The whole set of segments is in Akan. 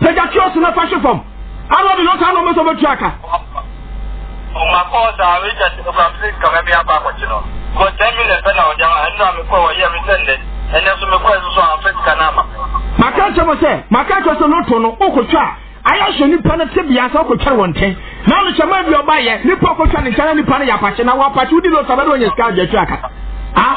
Pagya kiosk no fa hwe fam. Arnold na ɔtaa na ɔmo sɛ ɔbɛtua ka. Ɔma kɔɔ saa Richard no kora please ka mɛmi akɔ akɔkye no. Kɔ ten million pɛ na ɔde ama ɛnura me kɔɔ ɔyɛ me sɛ nnɛ ɛnɛ so me kɔɛ so so anfa sika no ama. Maka kyɛ mo sɛ maka kyɛ sɛ loto no okotwa a ayɛ hyɛ nipa no te bia sɛ okotwa wɔ ntɛn na ano hyɛ maa bi ɔba yɛ nipa okotwa ne nkyɛn na nipa no yɛ apakye na wɔ apakye wodi loto abɛde wɔnyɛ sika agya tua ka. Ah.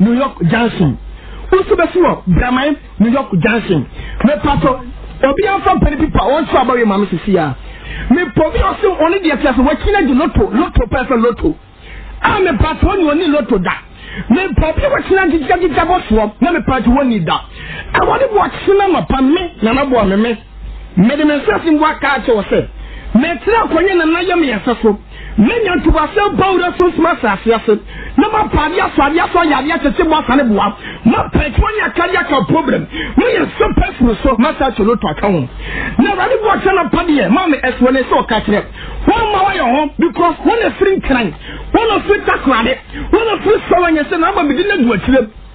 New York Junction wosi bɛsi wɔ Braman New York Junction mepatɔ obi afa mpɛn pipa wɔnto aba wei ma me sisi a mepɔ bi ɔse ɔne deɛ te ase wakyina gye loto loto pɛ sɛ loto a mepatɔ ɔne ɔne loto da mepɔ bi wakyina gyegya gyegya bɔsoɔ na mepatɔ wɔne da ɛwɔ ne boɔ kyena ma pa me nana boɔ me me mede me nsase mboa kaa kyɛ wɔ sɛ mɛtena akɔnyɛ nana yɛ me yɛsɛ so Manya ntoboaseɛ ba wura sunsum asase ase na ma ba adeɛ aso adeɛ aso ayadeɛ kyekye boasa ne boa ma pɛtwɔ ne akadeɛ aka problem ma yɛ sɛ pɛsini so ma sɛ kyolo to aka ho na awurade boɔ kyɛ na padeɛ ma me ɛsoɔ ne sɛ ɔka kyerɛ wɔn ma wɔyɛ ho because wɔn afiri nkran wɔn afiri takorade wɔn afiri sɛ wɔnyɛ sɛ na ama mede no adu akyire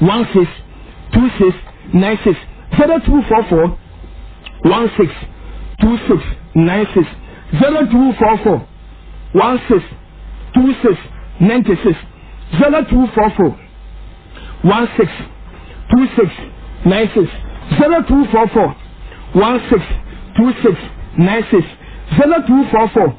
one six two six nine six zero two four four one six two six nine six zero two four four one six two six ninety six zero two four four one six two six nine six zero two four four one six two six nine six zero two four four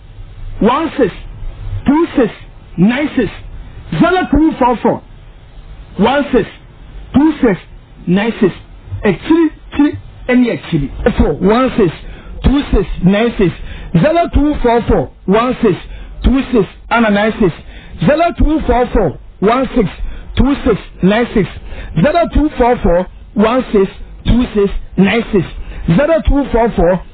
one six two six nine six zero two four four one six two six nine six ekyiri kyiri ɛne akyiri ɛfɔ one six two six nine six zero two four four one six two six ɛna nine six zero two four four one six two six nine six zero two four four one six two six nine six zero two four four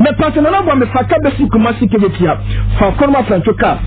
Mepɛ sɛ nana bɔ me fa ka bɛsi Kumasi Kebetia fa kɔnɔma fɛnto ka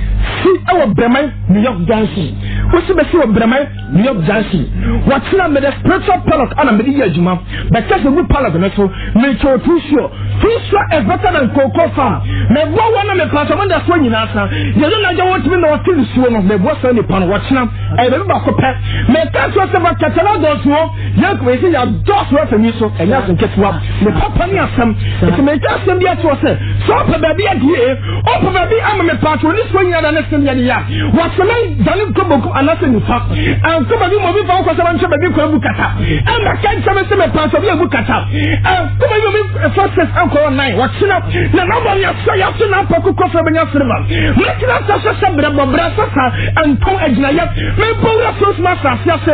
si ɛwɔ Brɛman New York Junction wosi bɛsi wɔ Brɛman New York Junction wɔkyena mede spiritual pallet ana mede yɛ adwuma bɛka sɛ gu pallet no so mekyɛ wɔ tusuo tusuo is better than cocoa fa meboa wɔ na mepɛ sɛ mode asoɔ nyinaa sa yɛne nagya wɔtumi na wɔte nsuo no meboa saa nipa no wɔkyena ɛyɛ bɛbi baako pɛ meka soɔ sɛ bakɛtɛ no adɔsoɔ Yakob ese yɛadɔɔso wɔ fam yi so, ɛnyɛ ase nketewa. Ne papa ne asɛm. Ese meka asɛm bi ato ɔsɛ, sɛ ɔpɛ baabi adie, ɔpɛ baabi ama me paatwo ne soɔ nyina da ne sedeɛ ne ya. Wasɛmɛ dane nkɔ bokum anase nifa. Ankɔ baabi ma obi fa nkɔ sɛ wɔnkyɛ baabi kɔ abu kata. Ɛmba ka nkyɛ me se me paatwo bi abu kata. Ankɔ baabi ma obi fa sɛs ankɔ wɔ nan. Wɔkyena na nabɔ ne asɛ yɛ aso na apɔ kukɔ fɛ bɛnya sereba. Mɛkyena sɛ sɛ sɛ brɛ bɔ brɛ sɛ sa antom agyina yɛ. Mɛbɔ wura so soma asase ase.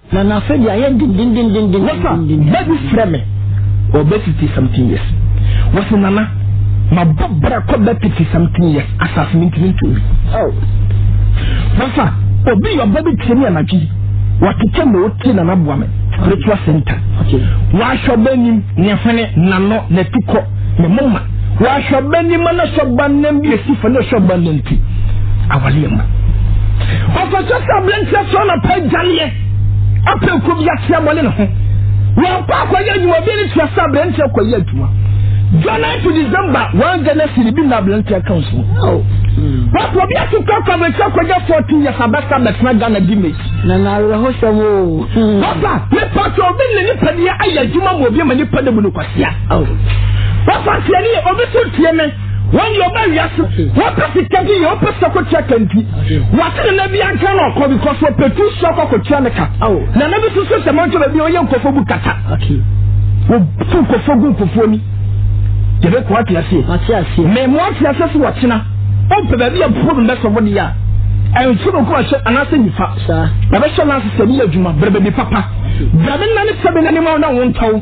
Na n'afɛdi ayɛ dendendendenden. Wɔsa ba bi frɛ me wɔ bɛ fifty something years. Wɔsi nana ma bɔ bra kɔ bɛ fifty something years asase mi ntumi ntu bi. Wɔsa obi yɛ ɔbɔ bi tie mi anadwi wɔkyekyɛ ma otie nana boa me spiritual center. Wɔahwɛ ɔbɛ nim ne hwene n'ano n'atukɔ. ne moma wahwɛ ba ni ma na sɔ ba nam bi esi fa na sɔ ba nam ti awale ma ɔfɔsɛ sɛ aberanteɛ sɔ na pɛ gyaneɛ apɛ kuro bi aseɛ bɔne ne ho wɔkɔ akɔyɛ adwuma bi ne kyerɛ sɛ aberanteɛ kɔyɛ adwuma January to December wɔn gana siri bi na aberanteɛ kan so wɔkɔ obi ato kɔ kɔ aberanteɛ kɔyɛ fourteen years abɛsa bɛtena gana di mate na na awerɛhosɛm o wɔkɔ nipa tɔ obi ne nipa deɛ ayɛ adwuma ma obi ma nipa ne mu no kɔ Ya ao. Papa tiani yɛ obi so tie me. Wɔn yɛ ɔba wiase. Wɔpɛ sika bi yɛ ɔpɛ sɛ kɔtua kanti. Wɔate ne na bi anka na ɔkɔ because wɔpɛ tu sua kɔ kɔtua ne ka. Na na bi so so sɛ mɔntɔ baabi ɔyɛ nkɔfo gu kata. Wɔtu nkɔfo gu nkɔfoɔ ni. Yɛbɛ kɔ ate aseɛ. Mɛ mo ate aseɛ so wɔkyena. Ɔmpɛ baabi a problem bɛ sɔfo de yɛ a ɛnso no kɔ ɛhyɛ anaasɛ nifa. Yɛbɛhyɛ lansi sɛ bi yɛ adwuma brɛbɛ bi papa. Brɛbɛ nane sɛbɛ nane ma wo na wo ntaw.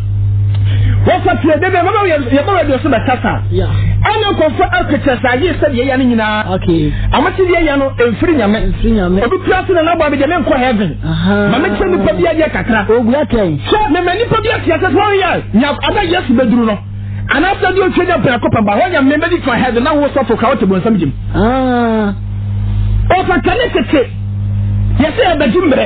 wɔfa fie de bɛma ma yɛma radio so bɛkasa ɛna nkɔfo architects ayɛ sɛ deɛ yɛ no nyinaa amate deɛ yɛ no ɛmfiri nyame obi pira se na naboa me deɛ menkɔ heaven ma mekyɛ nnipa bi adeɛ kakra sɛ mema nnipa bi ateɛ sɛ sɛ wɔyɛ ada yesu bɛduru no anaasɛ deɛ ɔtwa nya prɛko pɛ ba wɔnyɛ memɛdi fa heaven na wosɔfo ka wote bonsam gyim ɔfa kane tete yɛsɛ yɛbɛgye mmerɛ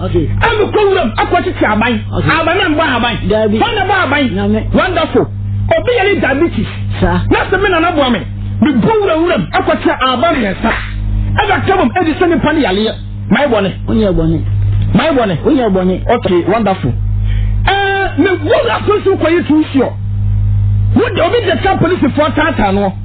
ɛna kɔ wuram akɔ tete aban aban na mbɔ aban wɔn na bɔ aban wonderful obi yɛ ne diabetes na sɛ mi nana bɔ mi mi bɔ wura wuram akɔ tete aban yɛn sa ɛna kɛmɔ ɛdi sɛ nipa ne yaleɛ maa ɛbɔ ne maa ɛbɔ ne onyɛ ɛbɔ ne okay wonderful ɛɛ mi wura polisi kɔ yi tu nsuo wọ́n de obi de ká polisifoɔ taataa noɔ.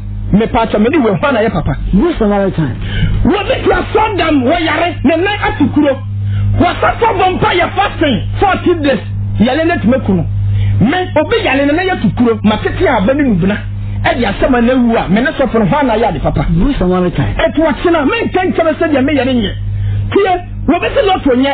mepatwa me ne wɔ hɔ na yɛ papa. Most of our time. Wɔ bi tia sɔn dam wɔ yare ne nan ati kuro. Wɔ sasa bɔ mpa yɛ fasting fourteen days yale ne tuma kunu. Me obi yale ne na yɛ tu kuro ma tete a bɛ ne nubina. Ɛdi asɛm a na ewu a me ne sɔfo no hɔ na yɛ ade papa. Most of our time. Ɛtu ɔkyena me nkyɛnkyɛn sɛ deɛ me yɛ ne nyɛ. Tie wɔ bi si lɔto nyɛ.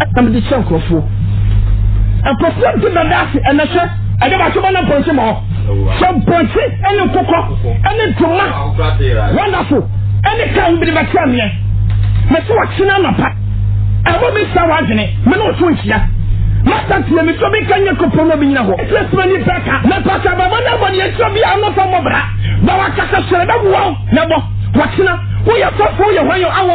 ɛna mede kyerɛ nkurɔfoɔ nkurɔfoɔ nti bɛda ase ɛnɛ hwɛ ɛde bato bɛ na mpɔnkye ma hɔ sɛ mpɔnkye ɛne nkokɔ ɛne ntoma wonderful ɛne ka wo bere bɛte ameɛ mɛsɛ wɔkyena anapa ɛhɔ bi sa w'adwene me ne ɔto nhyia masa tie me sɛ meka nyɛ kopɔn na ɔbɛnyina hɔ ɛsɛ sɛ mani pɛ ka mɛpasa bɛbɔ na bɔ deɛ kyerɛ bi a ɔno fa mmɔbra ba wakasa hyerɛ bɛboa wo na bɔ wɔkyena woyɛ fɔfoɔ yɛ hwan yɛ awɔ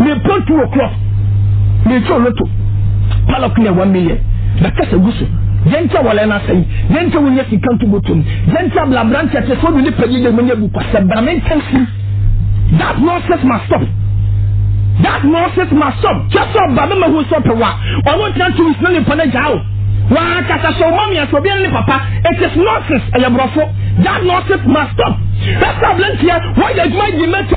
mepɔn two o'clock metwɛ loto palɔk na one million bɛkasa gu so yɛnkyɛ wɔlɛ no asɛe yɛnkyɛ wonya sika nto botom yɛnkyɛ ablabrantɛ te so ne pɛgye de manya bu kwasɛ brame ntɛnsi that nonsense must stop that nonsense must stop kyɛ sɛ ɔba bɛma hu sɛ ɔpɛwa ɔno nkyerɛ two weeks na nipa no gyaa o wankasa sɛ ɔma mia sɛ obiara ne papa it is nonsense ɛyɛ borɔfo that nonsense must stop ɛsɛ ablanteɛ wɔyɛ adwuma yi mɛtɛ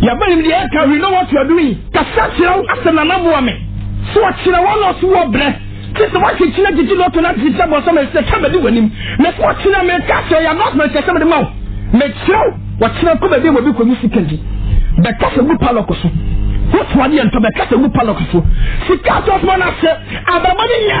Yɛba nim deɛ ɛka we know what you are doing. Kasa kyerɛ wo asɛ nana boa me. So wɔkyerɛ wɔn ɔso wɔ brɛ. Te sɛ wɔakyekyina gyegye lɔto na te sɛ bɔnsam ɛsɛ ka bɛdi w'anim. Na sɛ wɔkyena me ka sɛ ɔyɛ announcement kɛsɛ mede ma wo. Mekyerɛ wo wɔkyena kɔ baabi a wɔbi kɔyi sika di. Bɛka sɛ gu palɔko so. Wotoa deɛ ntɔ bɛka sɛ gu palɔko so. Sika atɔ foma no asɛ abɛbɔ ne nya.